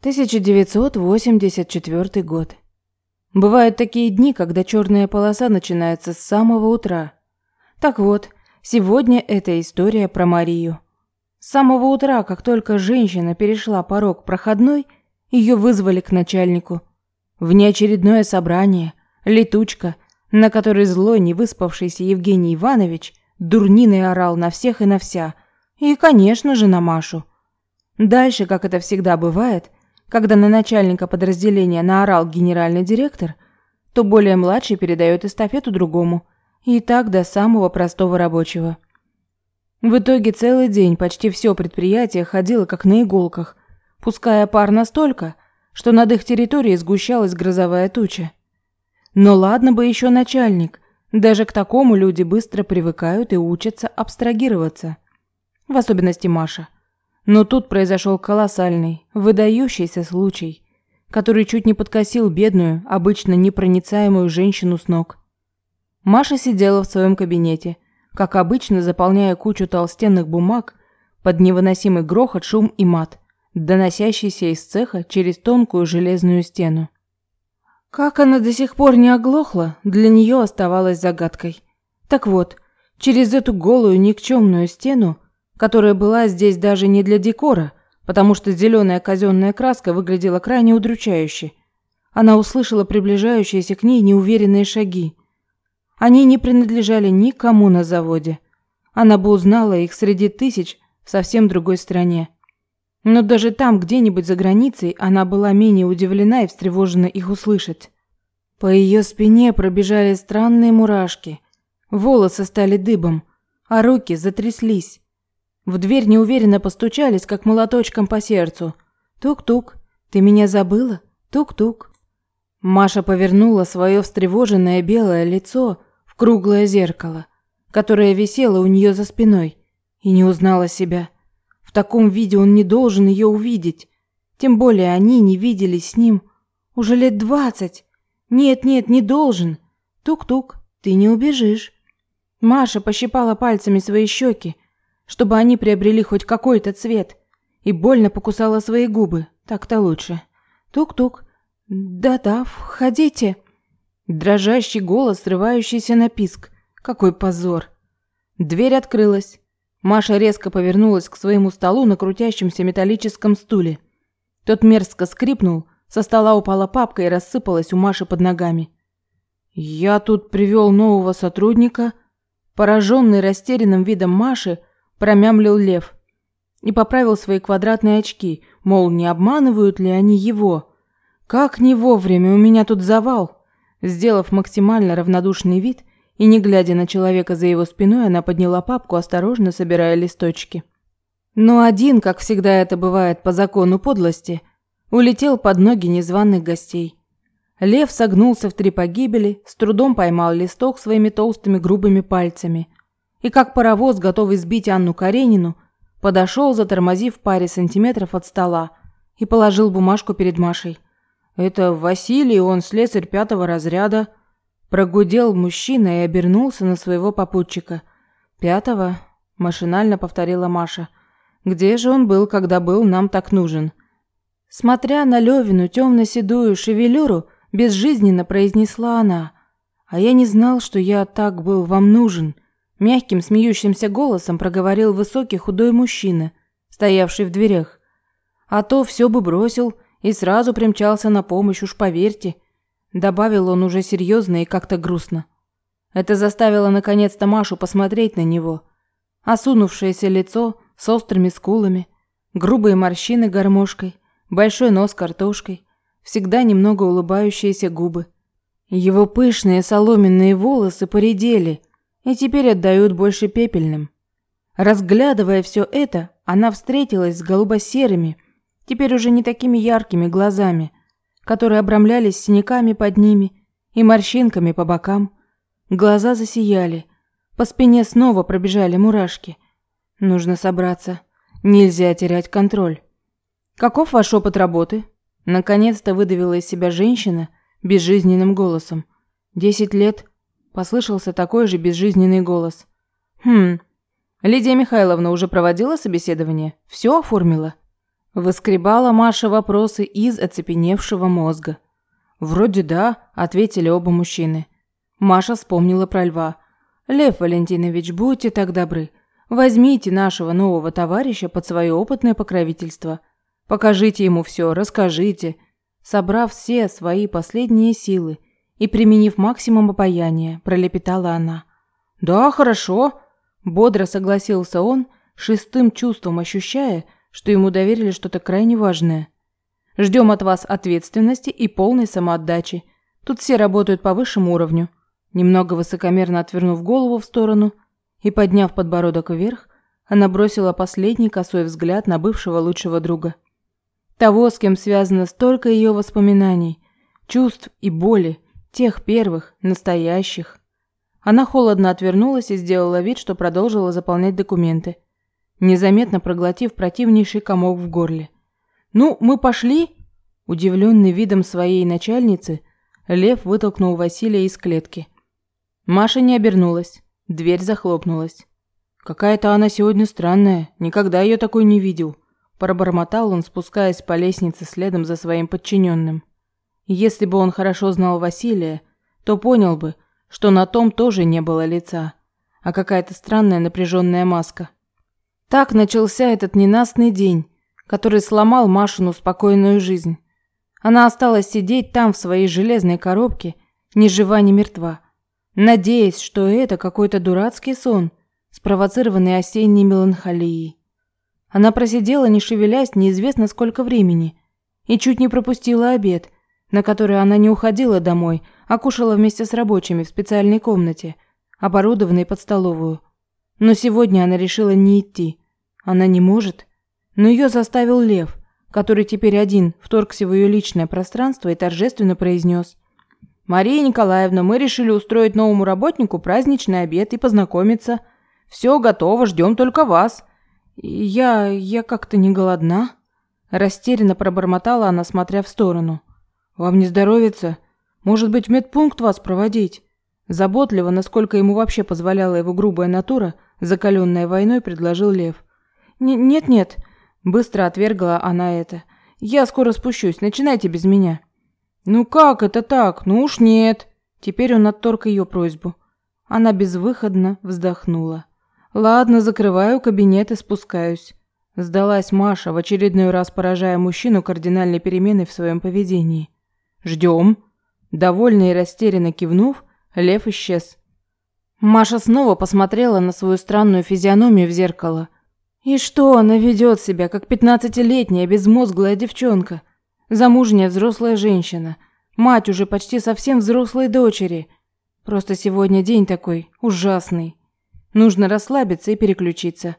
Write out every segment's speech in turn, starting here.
1984 год. Бывают такие дни, когда черная полоса начинается с самого утра. Так вот, сегодня эта история про Марию. С самого утра, как только женщина перешла порог проходной, ее вызвали к начальнику. Внеочередное собрание, летучка, на которой злой невыспавшийся Евгений Иванович дурниной орал на всех и на вся, и, конечно же, на Машу. Дальше, как это всегда бывает, когда на начальника подразделения наорал генеральный директор, то более младший передает эстафету другому, и так до самого простого рабочего. В итоге целый день почти все предприятие ходило как на иголках, пуская пар настолько, что над их территорией сгущалась грозовая туча. Но ладно бы еще начальник, даже к такому люди быстро привыкают и учатся абстрагироваться. В особенности Маша – но тут произошел колоссальный, выдающийся случай, который чуть не подкосил бедную, обычно непроницаемую женщину с ног. Маша сидела в своем кабинете, как обычно заполняя кучу толстенных бумаг под невыносимый грохот, шум и мат, доносящийся из цеха через тонкую железную стену. Как она до сих пор не оглохла, для нее оставалось загадкой. Так вот, через эту голую никчемную стену которая была здесь даже не для декора, потому что зеленая казенная краска выглядела крайне удручающе. Она услышала приближающиеся к ней неуверенные шаги. Они не принадлежали никому на заводе. Она бы узнала их среди тысяч в совсем другой стране. Но даже там, где-нибудь за границей, она была менее удивлена и встревожена их услышать. По ее спине пробежали странные мурашки. Волосы стали дыбом, а руки затряслись. В дверь неуверенно постучались, как молоточком по сердцу. Тук-тук. Ты меня забыла? Тук-тук. Маша повернула свое встревоженное белое лицо в круглое зеркало, которое висело у нее за спиной, и не узнала себя. В таком виде он не должен ее увидеть. Тем более они не виделись с ним уже лет двадцать. Нет, нет, не должен. Тук-тук, ты не убежишь. Маша пощипала пальцами свои щеки, чтобы они приобрели хоть какой-то цвет, и больно покусала свои губы. Так-то лучше. Тук-тук. Да-да, входите. Дрожащий голос, срывающийся на писк. Какой позор. Дверь открылась. Маша резко повернулась к своему столу на крутящемся металлическом стуле. Тот мерзко скрипнул, со стола упала папка и рассыпалась у Маши под ногами. «Я тут привел нового сотрудника». Пораженный растерянным видом Маши, промямлил Лев и поправил свои квадратные очки, мол, не обманывают ли они его. Как не вовремя, у меня тут завал. Сделав максимально равнодушный вид и не глядя на человека за его спиной, она подняла папку, осторожно собирая листочки. Но один, как всегда это бывает по закону подлости, улетел под ноги незваных гостей. Лев согнулся в три погибели, с трудом поймал листок своими толстыми грубыми пальцами – и как паровоз, готовый сбить Анну Каренину, подошел, затормозив паре сантиметров от стола, и положил бумажку перед Машей. «Это Василий, он слесарь пятого разряда», прогудел мужчина и обернулся на своего попутчика. «Пятого?» – машинально повторила Маша. «Где же он был, когда был нам так нужен?» Смотря на Левину темно-седую шевелюру, безжизненно произнесла она. «А я не знал, что я так был вам нужен». Мягким, смеющимся голосом проговорил высокий худой мужчина, стоявший в дверях. А то все бы бросил и сразу примчался на помощь, уж поверьте. Добавил он уже серьезно и как-то грустно. Это заставило наконец-то Машу посмотреть на него. Осунувшееся лицо с острыми скулами, грубые морщины гармошкой, большой нос картошкой, всегда немного улыбающиеся губы. Его пышные соломенные волосы поредели – и теперь отдают больше пепельным. Разглядывая все это, она встретилась с голубо-серыми, теперь уже не такими яркими глазами, которые обрамлялись синяками под ними и морщинками по бокам. Глаза засияли, по спине снова пробежали мурашки. Нужно собраться, нельзя терять контроль. Каков ваш опыт работы? Наконец-то выдавила из себя женщина безжизненным голосом. Десять лет Послышался такой же безжизненный голос. «Хм, Лидия Михайловна уже проводила собеседование? Все оформила?» Выскребала Маша вопросы из оцепеневшего мозга. «Вроде да», – ответили оба мужчины. Маша вспомнила про льва. «Лев Валентинович, будьте так добры. Возьмите нашего нового товарища под свое опытное покровительство. Покажите ему все, расскажите». Собрав все свои последние силы и применив максимум обаяния, пролепетала она. «Да, хорошо», – бодро согласился он, шестым чувством ощущая, что ему доверили что-то крайне важное. Ждем от вас ответственности и полной самоотдачи. Тут все работают по высшему уровню. Немного высокомерно отвернув голову в сторону и подняв подбородок вверх, она бросила последний косой взгляд на бывшего лучшего друга. Того, с кем связано столько ее воспоминаний, чувств и боли, тех первых, настоящих. Она холодно отвернулась и сделала вид, что продолжила заполнять документы – незаметно проглотив противнейший комок в горле. «Ну, мы пошли?» Удивленный видом своей начальницы, Лев вытолкнул Василия из клетки. Маша не обернулась. Дверь захлопнулась. «Какая-то она сегодня странная. Никогда ее такой не видел», – пробормотал он, спускаясь по лестнице следом за своим подчиненным. Если бы он хорошо знал Василия, то понял бы, что на том тоже не было лица, а какая-то странная напряженная маска – так начался этот ненастный день, который сломал Машину спокойную жизнь. Она осталась сидеть там в своей железной коробке, ни жива, ни мертва, надеясь, что это какой-то дурацкий сон, спровоцированный осенней меланхолией. Она просидела, не шевелясь, неизвестно сколько времени, и чуть не пропустила обед, на который она не уходила домой, а кушала вместе с рабочими в специальной комнате, оборудованной под столовую. Но сегодня она решила не идти. Она не может. Но ее заставил Лев, который теперь один вторгся в ее личное пространство и торжественно произнес. «Мария Николаевна, мы решили устроить новому работнику праздничный обед и познакомиться. Все готово, ждем только вас». «Я... я как-то не голодна?» Растерянно пробормотала она, смотря в сторону. «Вам не здоровится? Может быть, медпункт вас проводить?» Заботливо, насколько ему вообще позволяла его грубая натура, закаленная войной, предложил Лев. «Нет-нет», – быстро отвергла она это. «Я скоро спущусь, начинайте без меня». «Ну как это так? Ну уж нет». Теперь он отторг ее просьбу. Она безвыходно вздохнула. «Ладно, закрываю кабинет и спускаюсь». Сдалась Маша, в очередной раз поражая мужчину кардинальной переменой в своем поведении. «Ждем». Довольно и растерянно кивнув, лев исчез. Маша снова посмотрела на свою странную физиономию в зеркало – и что она ведет себя, как пятнадцатилетняя безмозглая девчонка? Замужняя взрослая женщина, мать уже почти совсем взрослой дочери. Просто сегодня день такой ужасный. Нужно расслабиться и переключиться.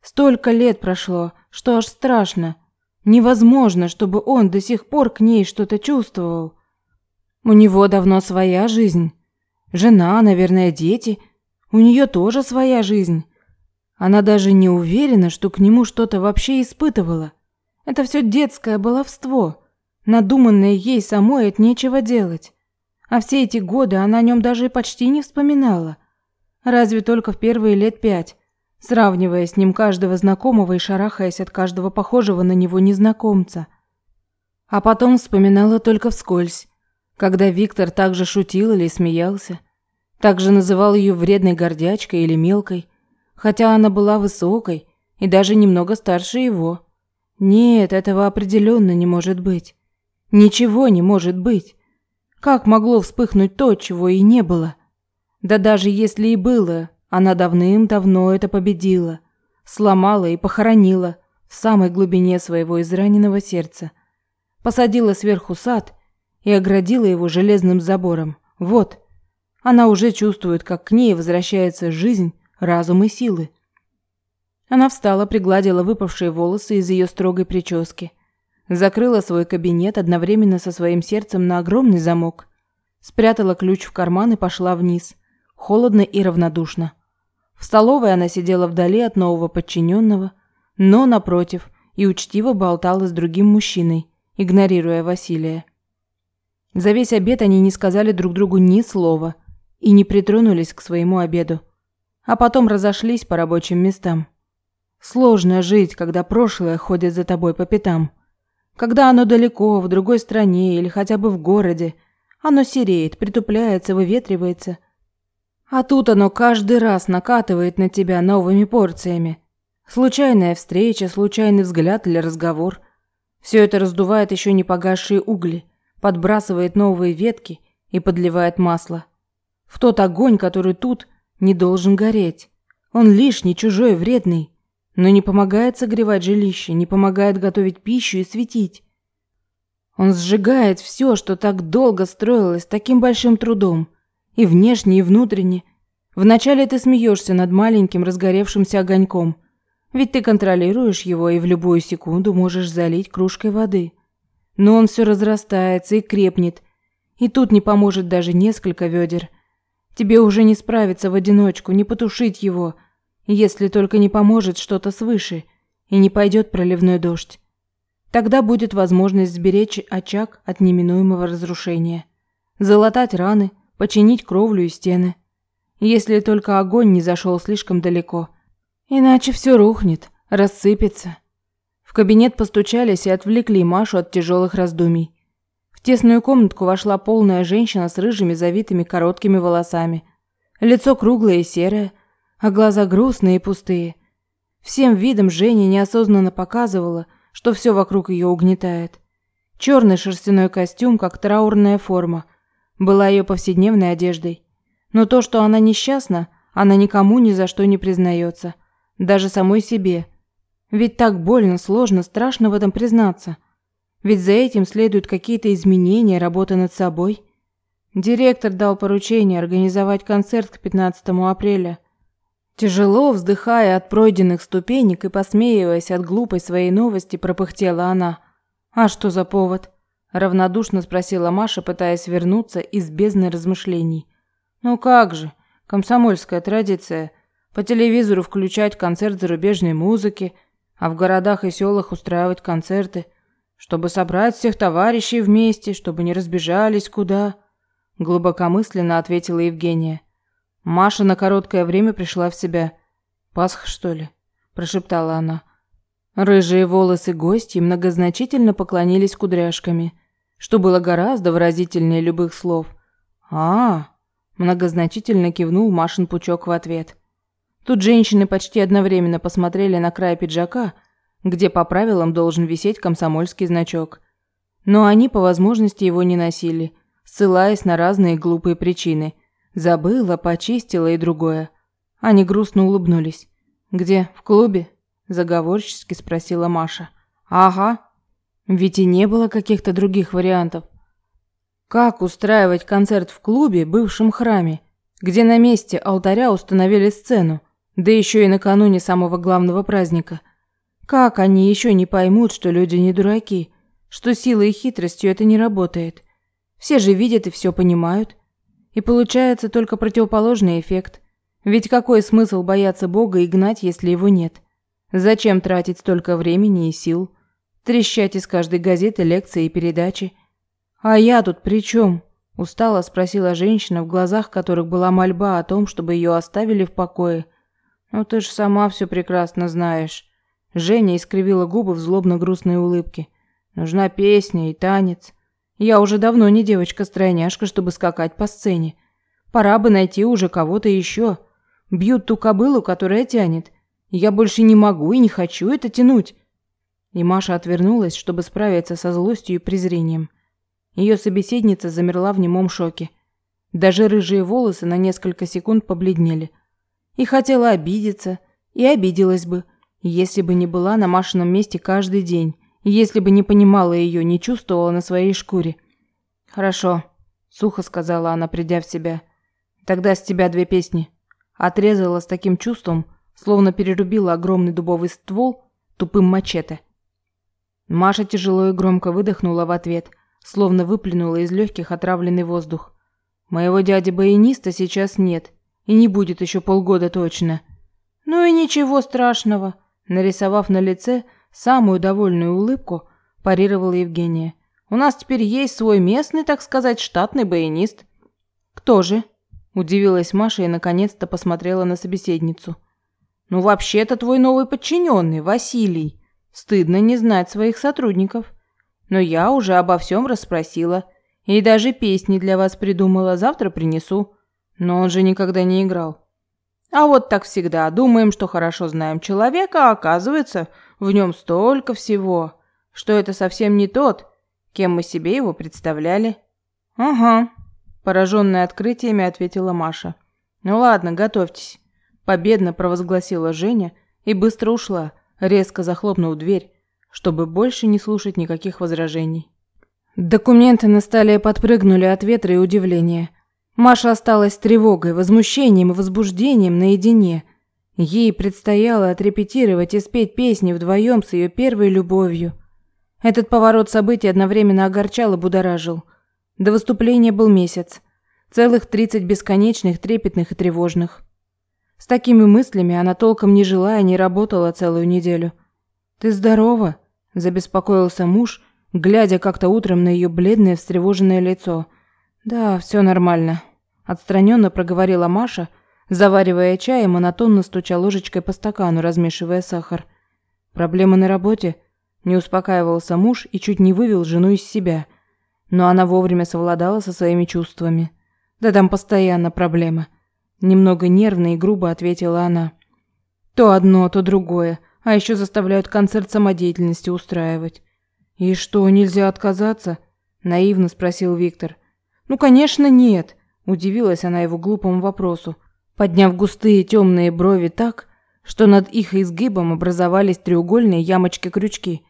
Столько лет прошло, что аж страшно. Невозможно, чтобы он до сих пор к ней что-то чувствовал. У него давно своя жизнь. Жена, наверное, дети. У нее тоже своя жизнь. Она даже не уверена, что к нему что-то вообще испытывала. Это все детское баловство, надуманное ей самой от нечего делать. А все эти годы она о нем даже почти не вспоминала. Разве только в первые лет пять, сравнивая с ним каждого знакомого и шарахаясь от каждого похожего на него незнакомца. А потом вспоминала только вскользь, когда Виктор также шутил или смеялся, также называл ее вредной гордячкой или мелкой, хотя она была высокой и даже немного старше его. Нет, этого определенно не может быть. Ничего не может быть. Как могло вспыхнуть то, чего и не было? Да даже если и было, она давным-давно это победила, сломала и похоронила в самой глубине своего израненного сердца. Посадила сверху сад и оградила его железным забором. Вот, она уже чувствует, как к ней возвращается жизнь разум и силы. Она встала, пригладила выпавшие волосы из ее строгой прически, закрыла свой кабинет одновременно со своим сердцем на огромный замок, спрятала ключ в карман и пошла вниз, холодно и равнодушно. В столовой она сидела вдали от нового подчиненного, но напротив и учтиво болтала с другим мужчиной, игнорируя Василия. За весь обед они не сказали друг другу ни слова и не притронулись к своему обеду а потом разошлись по рабочим местам. Сложно жить, когда прошлое ходит за тобой по пятам. Когда оно далеко, в другой стране или хотя бы в городе, оно сереет, притупляется, выветривается. А тут оно каждый раз накатывает на тебя новыми порциями. Случайная встреча, случайный взгляд или разговор. Все это раздувает еще не погасшие угли, подбрасывает новые ветки и подливает масло. В тот огонь, который тут не должен гореть. Он лишний, чужой, вредный, но не помогает согревать жилище, не помогает готовить пищу и светить. Он сжигает все, что так долго строилось таким большим трудом, и внешне, и внутренне. Вначале ты смеешься над маленьким разгоревшимся огоньком, ведь ты контролируешь его и в любую секунду можешь залить кружкой воды. Но он все разрастается и крепнет, и тут не поможет даже несколько ведер. Тебе уже не справиться в одиночку, не потушить его, если только не поможет что-то свыше и не пойдет проливной дождь. Тогда будет возможность сберечь очаг от неминуемого разрушения, залатать раны, починить кровлю и стены. Если только огонь не зашел слишком далеко. Иначе все рухнет, рассыпется. В кабинет постучались и отвлекли Машу от тяжелых раздумий. В тесную комнатку вошла полная женщина с рыжими завитыми короткими волосами. Лицо круглое и серое, а глаза грустные и пустые. Всем видом Женя неосознанно показывала – что все вокруг ее угнетает. Черный шерстяной костюм, как траурная форма, была ее повседневной одеждой. Но то, что она несчастна, она никому ни за что не признается, даже самой себе. Ведь так больно, сложно, страшно в этом признаться. Ведь за этим следуют какие-то изменения, работа над собой. Директор дал поручение организовать концерт к 15 апреля. Тяжело вздыхая от пройденных ступенек и посмеиваясь от глупой своей новости, пропыхтела она. «А что за повод?» – равнодушно спросила Маша, пытаясь вернуться из бездны размышлений. «Ну как же, комсомольская традиция. По телевизору включать концерт зарубежной музыки, а в городах и селах устраивать концерты, чтобы собрать всех товарищей вместе, чтобы не разбежались куда», – глубокомысленно ответила Евгения. Маша на короткое время пришла в себя. «Пасха, что ли?» – прошептала она. Рыжие волосы гостей многозначительно поклонились кудряшками, что было гораздо выразительнее любых слов. а, многозначительно кивнул Машин пучок в ответ. Тут женщины почти одновременно посмотрели на край пиджака, где по правилам должен висеть комсомольский значок. Но они по возможности его не носили, ссылаясь на разные глупые причины – Забыла, почистила и другое. Они грустно улыбнулись. «Где? В клубе?» – заговорчески спросила Маша. «Ага. Ведь и не было каких-то других вариантов. Как устраивать концерт в клубе, бывшем храме, где на месте алтаря установили сцену, да еще и накануне самого главного праздника? Как они еще не поймут, что люди не дураки, что силой и хитростью это не работает? Все же видят и все понимают. И получается только противоположный эффект. Ведь какой смысл бояться Бога и гнать, если его нет? Зачем тратить столько времени и сил? Трещать из каждой газеты лекции и передачи? А я тут при чем? Устало спросила женщина, в глазах которых была мольба о том, чтобы ее оставили в покое. «Ну ты ж сама все прекрасно знаешь». Женя искривила губы в злобно-грустной улыбке. «Нужна песня и танец. Я уже давно не девочка-стройняшка, чтобы скакать по сцене. Пора бы найти уже кого-то еще. Бьют ту кобылу, которая тянет. Я больше не могу и не хочу это тянуть. И Маша отвернулась, чтобы справиться со злостью и презрением. Ее собеседница замерла в немом шоке. Даже рыжие волосы на несколько секунд побледнели. И хотела обидеться, и обиделась бы, если бы не была на Машином месте каждый день если бы не понимала ее, не чувствовала на своей шкуре. «Хорошо», – сухо сказала она, придя в себя. «Тогда с тебя две песни». Отрезала с таким чувством, словно перерубила огромный дубовый ствол тупым мачете. Маша тяжело и громко выдохнула в ответ, словно выплюнула из легких отравленный воздух. «Моего дяди-баяниста сейчас нет, и не будет еще полгода точно». «Ну и ничего страшного», нарисовав на лице – Самую довольную улыбку парировала Евгения. «У нас теперь есть свой местный, так сказать, штатный баянист». «Кто же?» – удивилась Маша и наконец-то посмотрела на собеседницу. Ну, вообще-то твой новый подчиненный, Василий. Стыдно не знать своих сотрудников. Но я уже обо всем расспросила. И даже песни для вас придумала, завтра принесу. Но он же никогда не играл. А вот так всегда. Думаем, что хорошо знаем человека, а оказывается, в нем столько всего, что это совсем не тот, кем мы себе его представляли. Ага, пораженная открытиями ответила Маша. Ну ладно, готовьтесь. Победно провозгласила Женя и быстро ушла, резко захлопнув дверь, чтобы больше не слушать никаких возражений. Документы на столе подпрыгнули от ветра и удивления. Маша осталась с тревогой, возмущением и возбуждением наедине. Ей предстояло отрепетировать и спеть песни вдвоем с ее первой любовью. Этот поворот событий одновременно огорчал и будоражил. До выступления был месяц. Целых тридцать бесконечных, трепетных и тревожных. С такими мыслями она толком не жила и не работала целую неделю. «Ты здорова?» – забеспокоился муж, глядя как-то утром на ее бледное, встревоженное лицо. «Да, все нормально», – отстраненно проговорила Маша, заваривая чай и монотонно стуча ложечкой по стакану, размешивая сахар. «Проблемы на работе?» – не успокаивался муж и чуть не вывел жену из себя. Но она вовремя совладала со своими чувствами. «Да там постоянно проблемы». Немного нервно и грубо ответила она. То одно, то другое, а еще заставляют концерт самодеятельности устраивать. И что, нельзя отказаться? Наивно спросил Виктор. Ну, конечно, нет, удивилась она его глупому вопросу, подняв густые темные брови так, что над их изгибом образовались треугольные ямочки-крючки.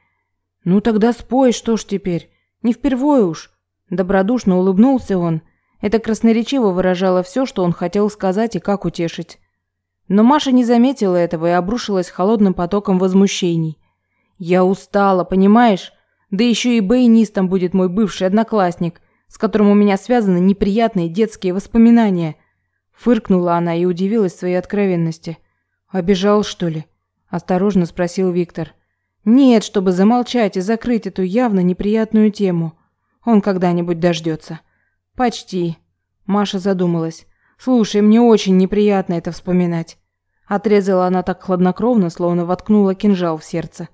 Ну тогда спой, что ж теперь? Не впервой уж. Добродушно улыбнулся он это красноречиво выражало все, что он хотел сказать и как утешить. Но Маша не заметила этого и обрушилась холодным потоком возмущений. «Я устала, понимаешь? Да еще и баянистом будет мой бывший одноклассник, с которым у меня связаны неприятные детские воспоминания». Фыркнула она и удивилась своей откровенности. «Обижал, что ли?» – осторожно спросил Виктор. «Нет, чтобы замолчать и закрыть эту явно неприятную тему. Он когда-нибудь дождется». Почти. Маша задумалась. Слушай, мне очень неприятно это вспоминать. Отрезала она так хладнокровно, словно воткнула кинжал в сердце.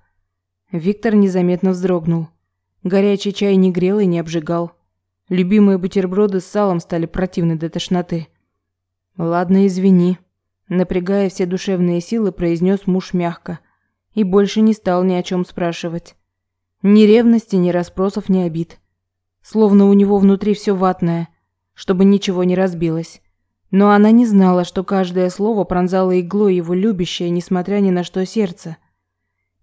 Виктор незаметно вздрогнул. Горячий чай не грел и не обжигал. Любимые бутерброды с салом стали противны до тошноты. Ладно, извини, напрягая все душевные силы, произнес муж мягко и больше не стал ни о чем спрашивать. Ни ревности, ни расспросов, ни обид. Словно у него внутри все ватное, чтобы ничего не разбилось. Но она не знала, что каждое слово пронзало иглой его любящее, несмотря ни на что сердце.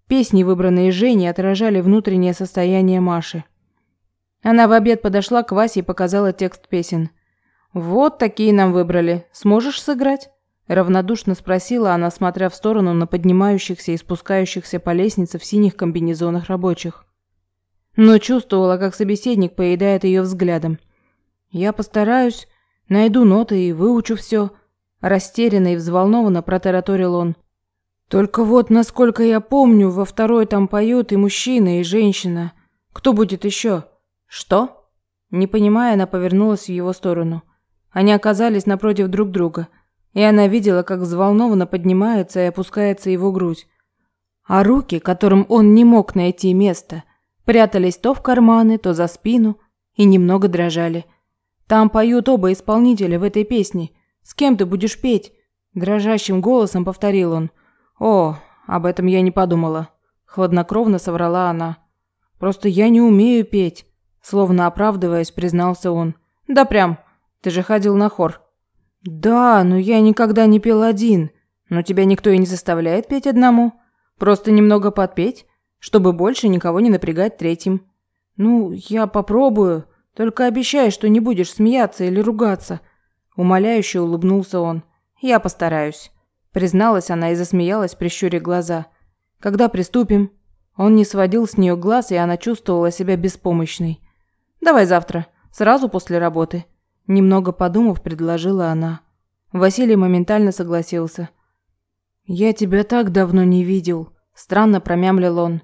Песни, выбранные Женей, отражали внутреннее состояние Маши. Она в обед подошла к Васе и показала текст песен. «Вот такие нам выбрали. Сможешь сыграть?» Равнодушно спросила она, смотря в сторону на поднимающихся и спускающихся по лестнице в синих комбинезонах рабочих но чувствовала, как собеседник поедает ее взглядом. «Я постараюсь, найду ноты и выучу все», – растерянно и взволнованно протараторил он. «Только вот, насколько я помню, во второй там поют и мужчина, и женщина. Кто будет еще?» «Что?» Не понимая, она повернулась в его сторону. Они оказались напротив друг друга, и она видела, как взволнованно поднимается и опускается его грудь. А руки, которым он не мог найти места – Прятались то в карманы, то за спину и немного дрожали. Там поют оба исполнителя в этой песне. С кем ты будешь петь? Дрожащим голосом повторил он. О, об этом я не подумала. Хладнокровно соврала она. Просто я не умею петь. Словно оправдываясь, признался он. Да прям. Ты же ходил на хор. Да, но я никогда не пел один. Но тебя никто и не заставляет петь одному. Просто немного подпеть чтобы больше никого не напрягать третьим. Ну, я попробую, только обещай, что не будешь смеяться или ругаться. Умоляюще улыбнулся он. Я постараюсь, призналась она и засмеялась, прищурив глаза. Когда приступим? Он не сводил с нее глаз, и она чувствовала себя беспомощной. Давай завтра, сразу после работы, немного подумав, предложила она. Василий моментально согласился. Я тебя так давно не видел, Странно промямлил он.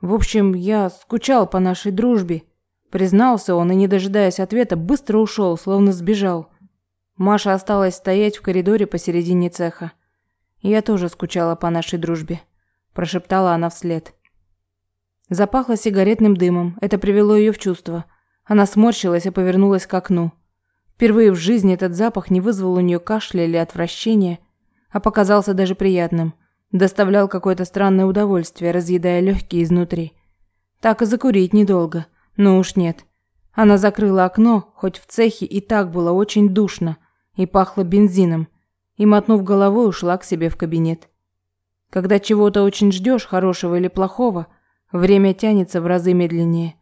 В общем, я скучал по нашей дружбе. Признался он и, не дожидаясь ответа, быстро ушел, словно сбежал. Маша осталась стоять в коридоре посередине цеха. Я тоже скучала по нашей дружбе, прошептала она вслед. Запахло сигаретным дымом. Это привело ее в чувство. Она сморщилась и повернулась к окну. Впервые в жизни этот запах не вызвал у нее кашля или отвращения, а показался даже приятным. Доставлял какое-то странное удовольствие, разъедая легкие изнутри. Так и закурить недолго. Но уж нет. Она закрыла окно, хоть в цехе и так было очень душно и пахло бензином, и, мотнув головой, ушла к себе в кабинет. Когда чего-то очень ждешь, хорошего или плохого, время тянется в разы медленнее.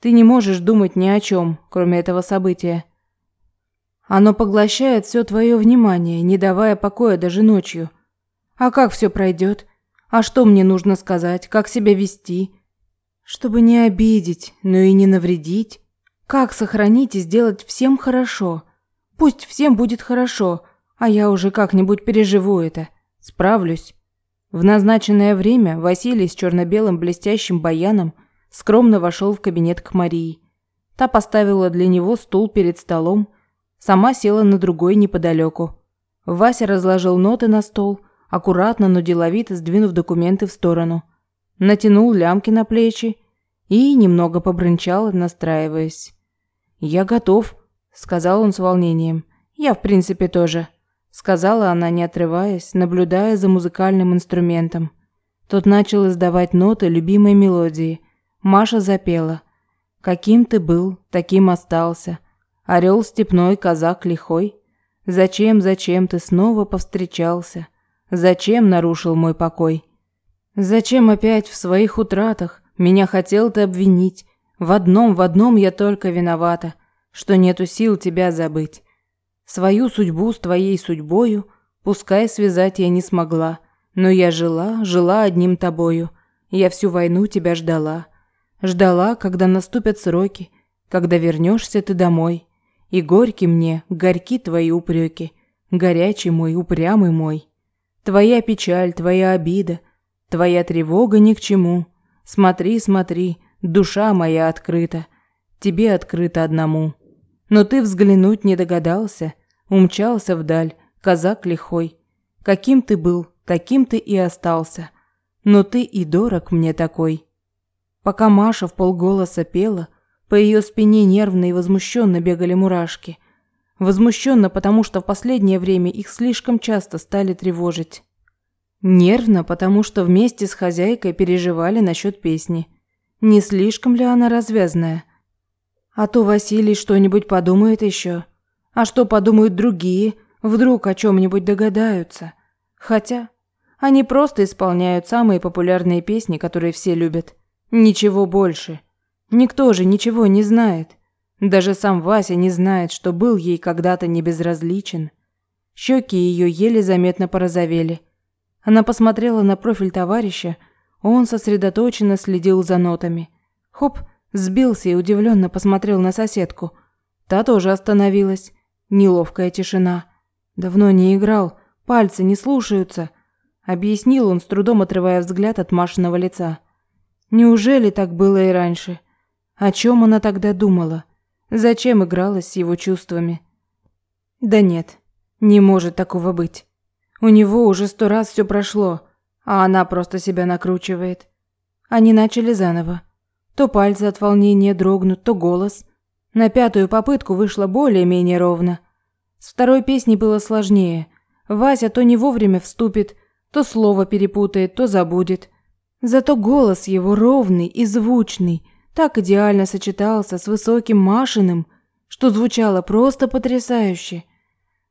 Ты не можешь думать ни о чем, кроме этого события. Оно поглощает все твое внимание, не давая покоя даже ночью. А как все пройдет? А что мне нужно сказать? Как себя вести? Чтобы не обидеть, но и не навредить. Как сохранить и сделать всем хорошо? Пусть всем будет хорошо, а я уже как-нибудь переживу это. Справлюсь. В назначенное время Василий с черно-белым блестящим баяном скромно вошел в кабинет к Марии. Та поставила для него стул перед столом, сама села на другой неподалеку. Вася разложил ноты на стол, аккуратно, но деловито сдвинув документы в сторону. Натянул лямки на плечи и немного побрынчал, настраиваясь. «Я готов», — сказал он с волнением. «Я, в принципе, тоже», — сказала она, не отрываясь, наблюдая за музыкальным инструментом. Тот начал издавать ноты любимой мелодии — Маша запела. «Каким ты был, таким остался. Орел степной, казак лихой. Зачем, зачем ты снова повстречался? Зачем нарушил мой покой? Зачем опять в своих утратах меня хотел ты обвинить? В одном, в одном я только виновата, что нету сил тебя забыть. Свою судьбу с твоей судьбою, пускай связать я не смогла, но я жила, жила одним тобою. Я всю войну тебя ждала. Ждала, когда наступят сроки, когда вернешься ты домой. И горьки мне, горьки твои упреки, горячий мой, упрямый мой. Твоя печаль, твоя обида, твоя тревога ни к чему. Смотри, смотри, душа моя открыта, тебе открыта одному. Но ты взглянуть не догадался, умчался вдаль, казак лихой. Каким ты был, таким ты и остался. Но ты и дорог мне такой. Пока Маша в полголоса пела, по ее спине нервно и возмущенно бегали мурашки. Возмущенно, потому что в последнее время их слишком часто стали тревожить. Нервно, потому что вместе с хозяйкой переживали насчет песни. Не слишком ли она развязная? А то Василий что-нибудь подумает еще. А что подумают другие? Вдруг о чем-нибудь догадаются. Хотя они просто исполняют самые популярные песни, которые все любят. Ничего больше. Никто же ничего не знает. Даже сам Вася не знает, что был ей когда-то не безразличен. Щеки ее еле заметно порозовели. Она посмотрела на профиль товарища, он сосредоточенно следил за нотами. Хоп, сбился и удивленно посмотрел на соседку. Та тоже остановилась. Неловкая тишина. Давно не играл, пальцы не слушаются, объяснил он, с трудом отрывая взгляд от Машиного лица. Неужели так было и раньше? О чем она тогда думала? Зачем игралась с его чувствами? Да нет, не может такого быть. У него уже сто раз все прошло, а она просто себя накручивает. Они начали заново. То пальцы от волнения дрогнут, то голос. На пятую попытку вышло более-менее ровно. С второй песней было сложнее. Вася то не вовремя вступит, то слово перепутает, то забудет. Зато голос его ровный и звучный так идеально сочетался с высоким Машиным, что звучало просто потрясающе.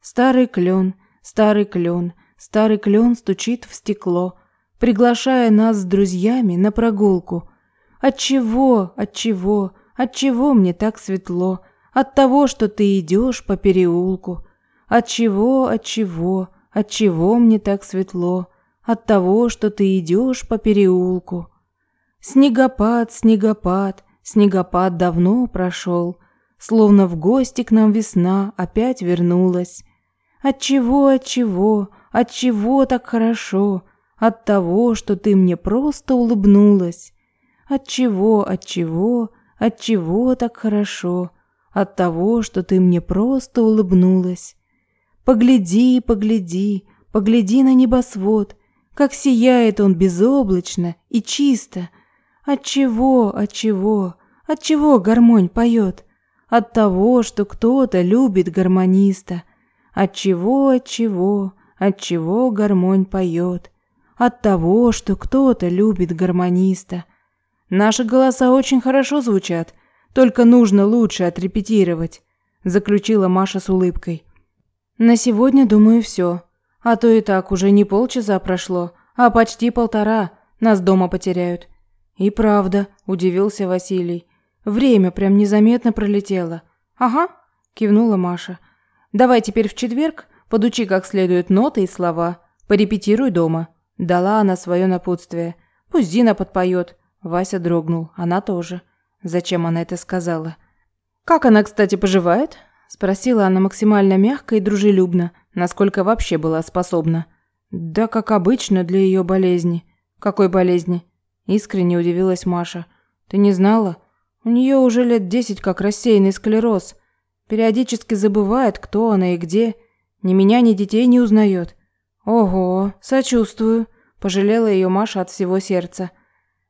Старый клен, старый клен, старый клен стучит в стекло, приглашая нас с друзьями на прогулку. От чего, от чего, от чего мне так светло? От того, что ты идешь по переулку. От чего, от чего, от чего мне так светло? от того, что ты идешь по переулку. Снегопад, снегопад, снегопад давно прошел, словно в гости к нам весна опять вернулась. От чего, от чего, от чего так хорошо? От того, что ты мне просто улыбнулась. От чего, от чего, от чего так хорошо? От того, что ты мне просто улыбнулась. Погляди, погляди, погляди на небосвод, как сияет он безоблачно и чисто. От чего, от чего, от чего гармонь поет? От того, что кто-то любит гармониста. От чего, от чего, от чего гармонь поет? От того, что кто-то любит гармониста. Наши голоса очень хорошо звучат, только нужно лучше отрепетировать, заключила Маша с улыбкой. На сегодня, думаю, все. А то и так уже не полчаса прошло, а почти полтора. Нас дома потеряют. И правда, удивился Василий. Время прям незаметно пролетело. Ага, кивнула Маша. Давай теперь в четверг подучи как следует ноты и слова. Порепетируй дома. Дала она свое напутствие. Пусть Зина подпоет. Вася дрогнул. Она тоже. Зачем она это сказала? Как она, кстати, поживает? спросила она максимально мягко и дружелюбно, насколько вообще была способна. Да как обычно для ее болезни. Какой болезни? Искренне удивилась Маша. Ты не знала? У нее уже лет десять как рассеянный склероз. Периодически забывает, кто она и где. Ни меня, ни детей не узнает. Ого, сочувствую. Пожалела ее Маша от всего сердца.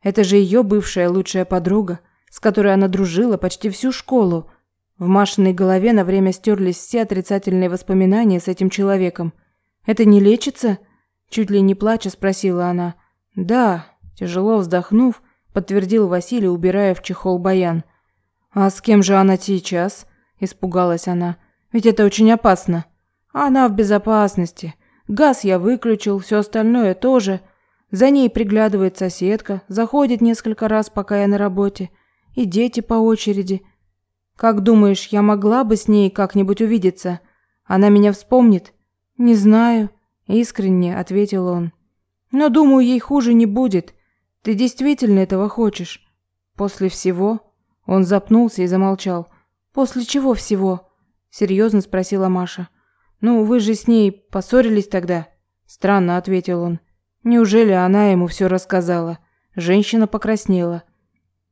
Это же ее бывшая лучшая подруга, с которой она дружила почти всю школу. В Машиной голове на время стерлись все отрицательные воспоминания с этим человеком. «Это не лечится?» Чуть ли не плача спросила она. «Да», тяжело вздохнув, подтвердил Василий, убирая в чехол баян. А с кем же она сейчас? испугалась она. Ведь это очень опасно. Она в безопасности. Газ я выключил, все остальное тоже. За ней приглядывает соседка, заходит несколько раз, пока я на работе, и дети по очереди. Как думаешь, я могла бы с ней как-нибудь увидеться? Она меня вспомнит? Не знаю, искренне ответил он. Но думаю, ей хуже не будет. Ты действительно этого хочешь? После всего? Он запнулся и замолчал. После чего всего? серьезно спросила Маша. Ну, вы же с ней поссорились тогда? Странно ответил он. Неужели она ему все рассказала? Женщина покраснела.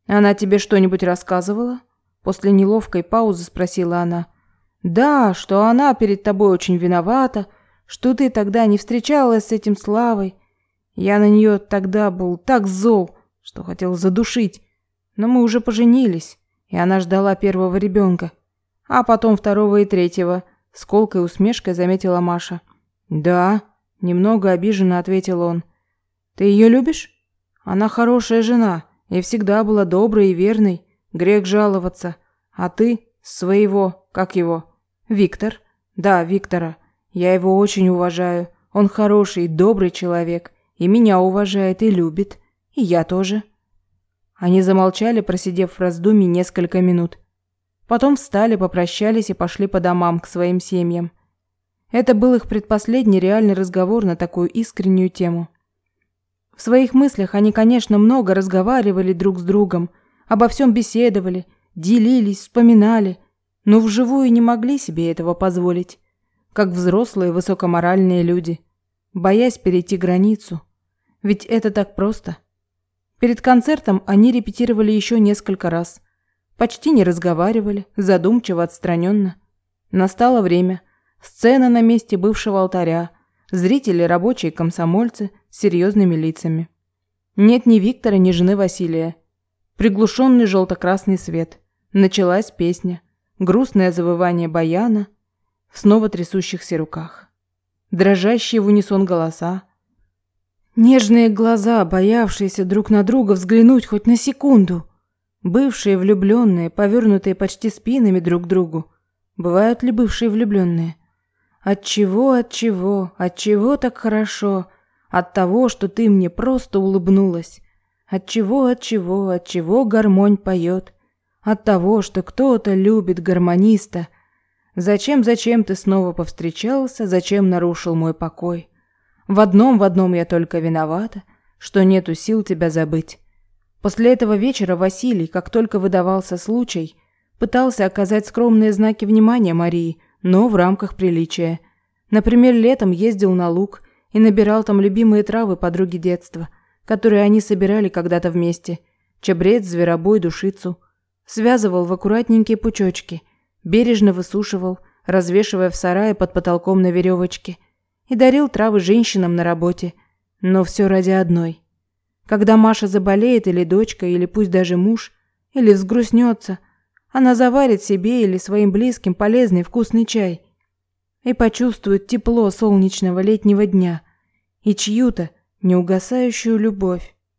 Она тебе что-нибудь рассказывала? После неловкой паузы спросила она. Да, что она перед тобой очень виновата, что ты тогда не встречалась с этим Славой, я на нее тогда был так зол, что хотел задушить. Но мы уже поженились, и она ждала первого ребенка. А потом второго и третьего. С колкой усмешкой заметила Маша. «Да», — немного обиженно ответил он. «Ты ее любишь? Она хорошая жена и всегда была доброй и верной. Грех жаловаться. А ты своего, как его? Виктор? Да, Виктора. Я его очень уважаю. Он хороший и добрый человек. И меня уважает и любит. И я тоже. Они замолчали, просидев в раздумье несколько минут. Потом встали, попрощались и пошли по домам к своим семьям. Это был их предпоследний реальный разговор на такую искреннюю тему. В своих мыслях они, конечно, много разговаривали друг с другом, обо всем беседовали, делились, вспоминали, но вживую не могли себе этого позволить, как взрослые высокоморальные люди, боясь перейти границу – ведь это так просто. Перед концертом они репетировали еще несколько раз. Почти не разговаривали, задумчиво, отстраненно. Настало время. Сцена на месте бывшего алтаря. Зрители, рабочие, комсомольцы с серьезными лицами. Нет ни Виктора, ни жены Василия. Приглушенный желто-красный свет. Началась песня. Грустное завывание баяна в снова трясущихся руках. Дрожащие в унисон голоса, Нежные глаза, боявшиеся друг на друга взглянуть хоть на секунду. Бывшие влюбленные, повернутые почти спинами друг к другу. Бывают ли бывшие влюбленные? От чего, от чего, от чего так хорошо? От того, что ты мне просто улыбнулась. От чего, от чего, от чего гармонь поет? От того, что кто-то любит гармониста. Зачем, зачем ты снова повстречался, зачем нарушил мой покой? В одном, в одном я только виновата, что нету сил тебя забыть. После этого вечера Василий, как только выдавался случай, пытался оказать скромные знаки внимания Марии, но в рамках приличия. Например, летом ездил на луг и набирал там любимые травы подруги детства, которые они собирали когда-то вместе. Чабрец, зверобой, душицу. Связывал в аккуратненькие пучочки, бережно высушивал, развешивая в сарае под потолком на веревочке – и дарил травы женщинам на работе, но все ради одной. Когда Маша заболеет или дочка, или пусть даже муж, или взгрустнется, она заварит себе или своим близким полезный вкусный чай и почувствует тепло солнечного летнего дня и чью-то неугасающую любовь.